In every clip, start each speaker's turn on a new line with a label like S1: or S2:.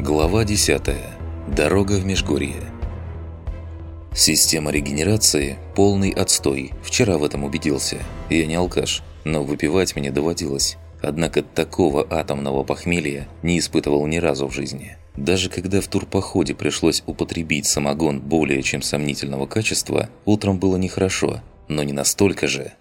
S1: Глава 10. Дорога в Межгорье. Система регенерации – полный отстой. Вчера в этом убедился. Я не алкаш, но выпивать мне доводилось. Однако такого атомного похмелья не испытывал ни разу в жизни. Даже когда в турпоходе пришлось употребить самогон более чем сомнительного качества, утром было нехорошо, но не настолько же.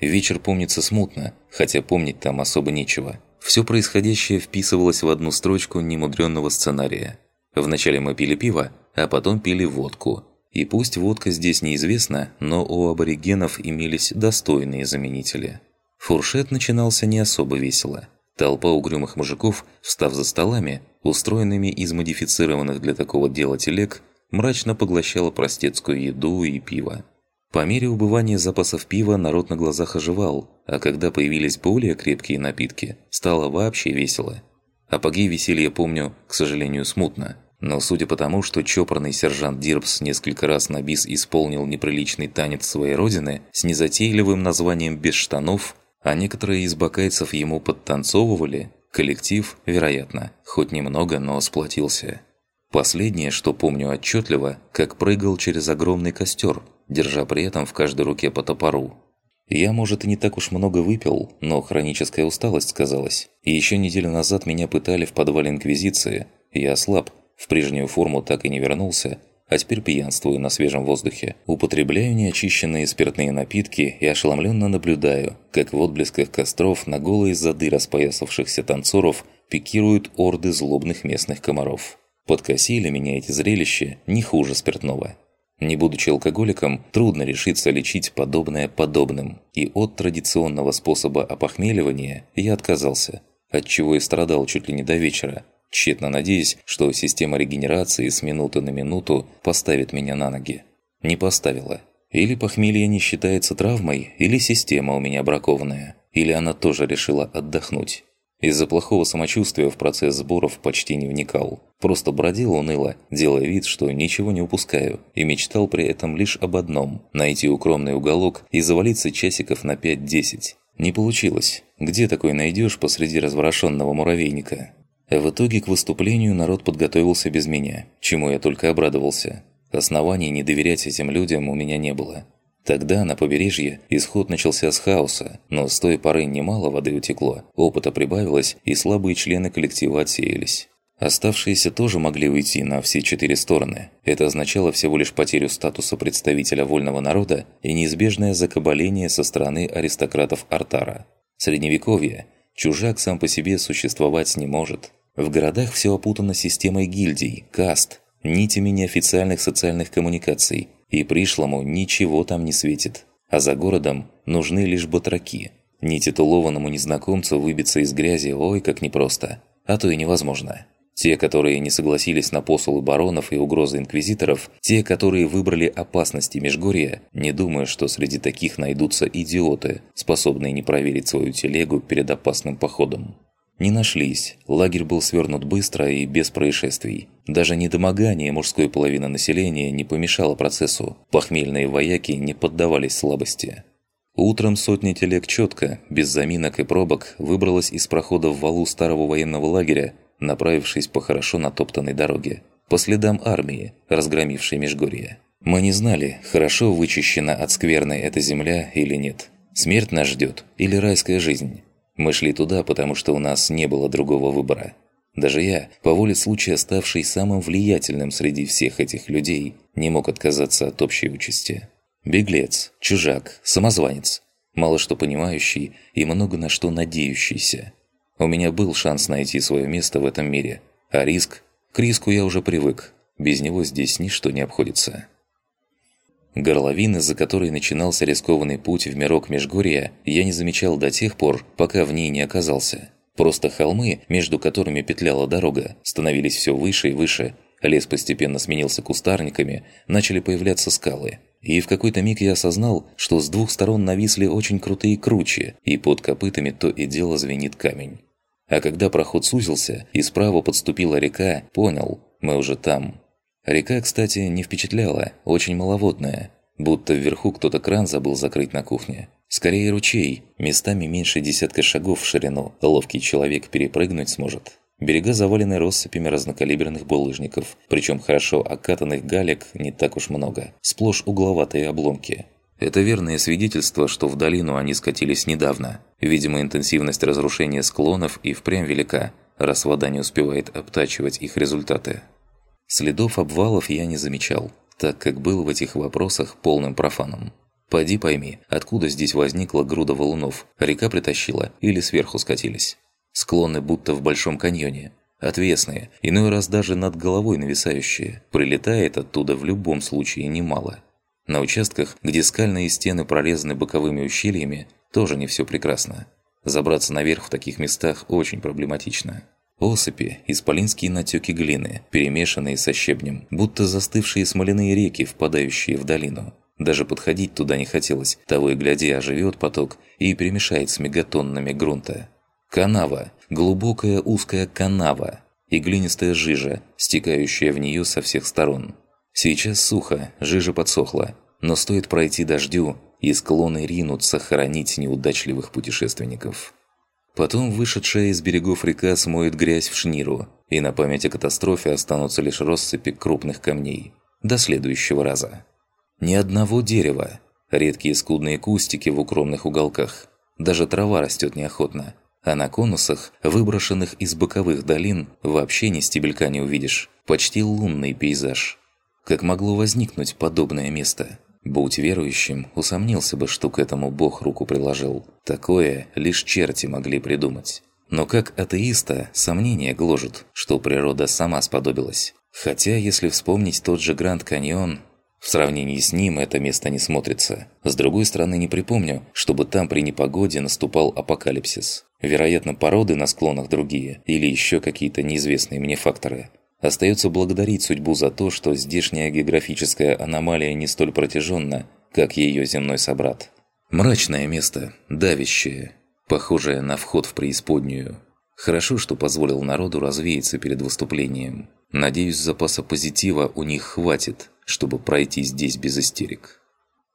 S1: Вечер помнится смутно, хотя помнить там особо нечего. Все происходящее вписывалось в одну строчку немудренного сценария. Вначале мы пили пиво, а потом пили водку. И пусть водка здесь неизвестна, но у аборигенов имелись достойные заменители. Фуршет начинался не особо весело. Толпа угрюмых мужиков, встав за столами, устроенными из модифицированных для такого дела телег, мрачно поглощала простецкую еду и пиво. По мере убывания запасов пива народ на глазах оживал, а когда появились более крепкие напитки, стало вообще весело. Апогей веселья помню, к сожалению, смутно. Но судя по тому, что чопорный сержант Дирбс несколько раз на бис исполнил неприличный танец своей родины с незатейливым названием «Без штанов», а некоторые из бакайцев ему подтанцовывали, коллектив, вероятно, хоть немного, но сплотился. Последнее, что помню отчетливо, как прыгал через огромный костер, держа при этом в каждой руке по топору. Я, может, и не так уж много выпил, но хроническая усталость сказалась. И еще неделю назад меня пытали в подвале Инквизиции. Я слаб, в прежнюю форму так и не вернулся, а теперь пьянствую на свежем воздухе. Употребляю неочищенные спиртные напитки и ошеломленно наблюдаю, как в отблесках костров на голые зады распоясавшихся танцоров пикируют орды злобных местных комаров. Подкосили меня эти зрелища не хуже спиртного. Не будучи алкоголиком, трудно решиться лечить подобное подобным, и от традиционного способа опохмеливания я отказался, от чего и страдал чуть ли не до вечера, тщетно надеясь, что система регенерации с минуты на минуту поставит меня на ноги. Не поставила. Или похмелье не считается травмой, или система у меня бракованная, или она тоже решила отдохнуть. Из-за плохого самочувствия в процесс сборов почти не вникал. Просто бродил уныло, делая вид, что ничего не упускаю, и мечтал при этом лишь об одном – найти укромный уголок и завалиться часиков на 5-10. Не получилось. Где такой найдешь посреди разворошенного муравейника? В итоге к выступлению народ подготовился без меня, чему я только обрадовался. Оснований не доверять этим людям у меня не было. Тогда на побережье исход начался с хаоса, но с той поры немало воды утекло, опыта прибавилось и слабые члены коллектива отсеялись. Оставшиеся тоже могли уйти на все четыре стороны. Это означало всего лишь потерю статуса представителя вольного народа и неизбежное закабаление со стороны аристократов Артара. Средневековье. Чужак сам по себе существовать не может. В городах все опутано системой гильдий, каст, нитями неофициальных социальных коммуникаций – и пришлому ничего там не светит. А за городом нужны лишь батраки. Нетитулованному незнакомцу выбиться из грязи ой как непросто, а то и невозможно. Те, которые не согласились на посулы баронов и угрозы инквизиторов, те, которые выбрали опасности Межгорья, не думая, что среди таких найдутся идиоты, способные не проверить свою телегу перед опасным походом. Не нашлись, лагерь был свернут быстро и без происшествий. Даже недомогание мужской половины населения не помешало процессу, похмельные вояки не поддавались слабости. Утром сотня телег четко, без заминок и пробок, выбралась из прохода в валу старого военного лагеря, направившись по хорошо натоптанной дороге, по следам армии, разгромившей Межгорье. Мы не знали, хорошо вычищена от скверной эта земля или нет. Смерть нас ждет или райская жизнь. Мы шли туда, потому что у нас не было другого выбора. Даже я, по воле случая ставший самым влиятельным среди всех этих людей, не мог отказаться от общей участи. Беглец, чужак, самозванец, мало что понимающий и много на что надеющийся. У меня был шанс найти свое место в этом мире, а риск... К риску я уже привык, без него здесь ничто не обходится. Горловины, за которой начинался рискованный путь в мирок Межгорья, я не замечал до тех пор, пока в ней не оказался. Просто холмы, между которыми петляла дорога, становились все выше и выше, лес постепенно сменился кустарниками, начали появляться скалы. И в какой-то миг я осознал, что с двух сторон нависли очень крутые кручи, и под копытами то и дело звенит камень. А когда проход сузился и справа подступила река, понял, мы уже там. Река, кстати, не впечатляла, очень маловодная. Будто вверху кто-то кран забыл закрыть на кухне. Скорее ручей, местами меньше десятка шагов в ширину, ловкий человек перепрыгнуть сможет. Берега завалены россыпями разнокалиберных булыжников, причем хорошо окатанных галек не так уж много, сплошь угловатые обломки. Это верное свидетельство, что в долину они скатились недавно. Видимо, интенсивность разрушения склонов и впрямь велика, раз вода не успевает обтачивать их результаты. Следов обвалов я не замечал, так как был в этих вопросах полным профаном. Пойди пойми, откуда здесь возникла груда валунов, река притащила или сверху скатились. Склоны будто в большом каньоне, отвесные, иной раз даже над головой нависающие, прилетает оттуда в любом случае немало. На участках, где скальные стены прорезаны боковыми ущельями, тоже не все прекрасно. Забраться наверх в таких местах очень проблематично. Осыпи – исполинские натеки глины, перемешанные со щебнем, будто застывшие смоляные реки, впадающие в долину. Даже подходить туда не хотелось, того и гляди оживет поток и перемешает с мегатоннами грунта. Канава, глубокая узкая канава и глинистая жижа, стекающая в нее со всех сторон. Сейчас сухо, жижа подсохла, но стоит пройти дождю, и склоны ринутся хоронить неудачливых путешественников. Потом вышедшая из берегов река смоет грязь в шниру, и на память о катастрофе останутся лишь россыпи крупных камней. До следующего раза. Ни одного дерева. Редкие скудные кустики в укромных уголках. Даже трава растет неохотно. А на конусах, выброшенных из боковых долин, вообще ни стебелька не увидишь. Почти лунный пейзаж. Как могло возникнуть подобное место? Будь верующим, усомнился бы, что к этому Бог руку приложил. Такое лишь черти могли придумать. Но как атеиста, сомнения гложут, что природа сама сподобилась. Хотя, если вспомнить тот же Гранд Каньон, в сравнении с ним это место не смотрится. С другой стороны, не припомню, чтобы там при непогоде наступал апокалипсис. Вероятно, породы на склонах другие, или еще какие-то неизвестные мне факторы. Остается благодарить судьбу за то, что здешняя географическая аномалия не столь протяженна, как ее земной собрат. Мрачное место, давящее, похожее на вход в преисподнюю. Хорошо, что позволил народу развеяться перед выступлением. Надеюсь, запаса позитива у них хватит, чтобы пройти здесь без истерик.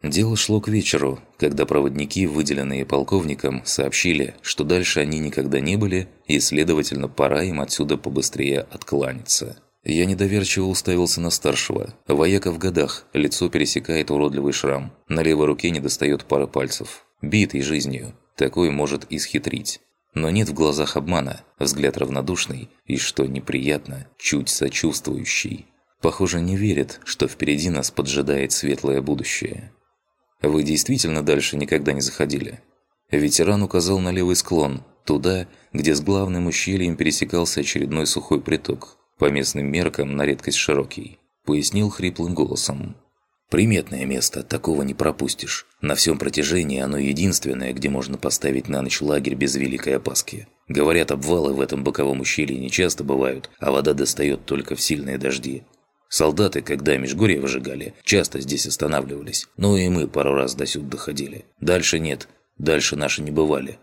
S1: Дело шло к вечеру, когда проводники, выделенные полковником, сообщили, что дальше они никогда не были, и, следовательно, пора им отсюда побыстрее откланяться. Я недоверчиво уставился на старшего. Вояка в годах, лицо пересекает уродливый шрам. На левой руке не достает пары пальцев. Битый жизнью. Такой может исхитрить. Но нет в глазах обмана, взгляд равнодушный и, что неприятно, чуть сочувствующий. Похоже, не верит, что впереди нас поджидает светлое будущее. Вы действительно дальше никогда не заходили? Ветеран указал на левый склон, туда, где с главным ущельем пересекался очередной сухой приток, по местным меркам на редкость широкий. Пояснил хриплым голосом. Приметное место, такого не пропустишь. На всем протяжении оно единственное, где можно поставить на ночь лагерь без великой опаски. Говорят, обвалы в этом боковом ущелье не часто бывают, а вода достает только в сильные дожди. Солдаты, когда Межгорье выжигали, часто здесь останавливались. Ну и мы пару раз до сюда доходили. Дальше нет. Дальше наши не бывали.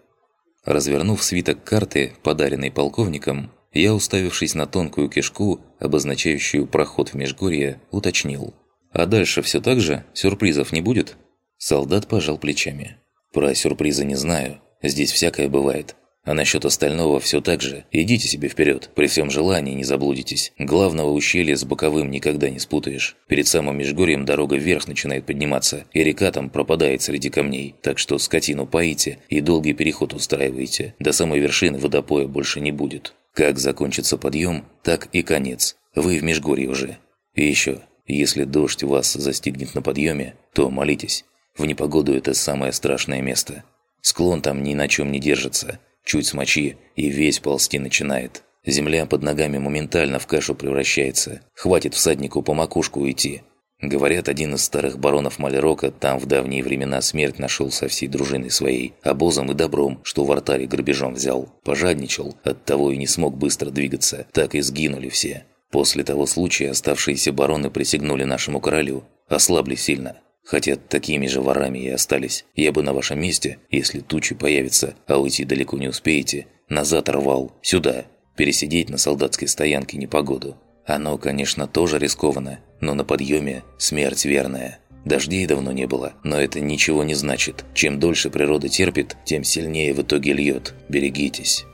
S1: Развернув свиток карты, подаренный полковником, я, уставившись на тонкую кишку, обозначающую проход в Межгорье, уточнил. «А дальше все так же? Сюрпризов не будет?» Солдат пожал плечами. «Про сюрпризы не знаю. Здесь всякое бывает. А насчет остального все так же. Идите себе вперед. При всем желании не заблудитесь. Главного ущелья с боковым никогда не спутаешь. Перед самым Межгорьем дорога вверх начинает подниматься, и река там пропадает среди камней. Так что скотину поите и долгий переход устраивайте. До самой вершины водопоя больше не будет. Как закончится подъем, так и конец. Вы в Межгорье уже. И еще, если дождь вас застигнет на подъеме, то молитесь. В непогоду это самое страшное место. Склон там ни на чем не держится. Чуть смочи, и весь ползти начинает. Земля под ногами моментально в кашу превращается. Хватит всаднику по макушку уйти. Говорят, один из старых баронов Малерока там в давние времена смерть нашел со всей дружиной своей, обозом и добром, что в артаре грабежом взял. Пожадничал, оттого и не смог быстро двигаться, так и сгинули все. После того случая оставшиеся бароны присягнули нашему королю, ослабли сильно. Хотя такими же ворами и остались. Я бы на вашем месте, если тучи появятся, а уйти далеко не успеете, назад рвал, сюда, пересидеть на солдатской стоянке непогоду. Оно, конечно, тоже рискованно, но на подъеме смерть верная. Дождей давно не было, но это ничего не значит. Чем дольше природа терпит, тем сильнее в итоге льет. Берегитесь.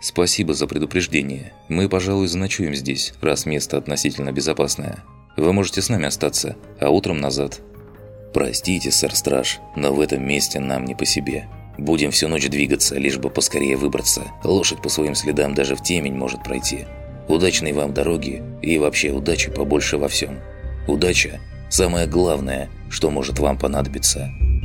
S1: Спасибо за предупреждение. Мы, пожалуй, заночуем здесь, раз место относительно безопасное. Вы можете с нами остаться, а утром назад. Простите, сэр-страж, но в этом месте нам не по себе. Будем всю ночь двигаться, лишь бы поскорее выбраться. Лошадь по своим следам даже в темень может пройти. Удачной вам дороги и вообще удачи побольше во всем. Удача – самое главное, что может вам понадобиться –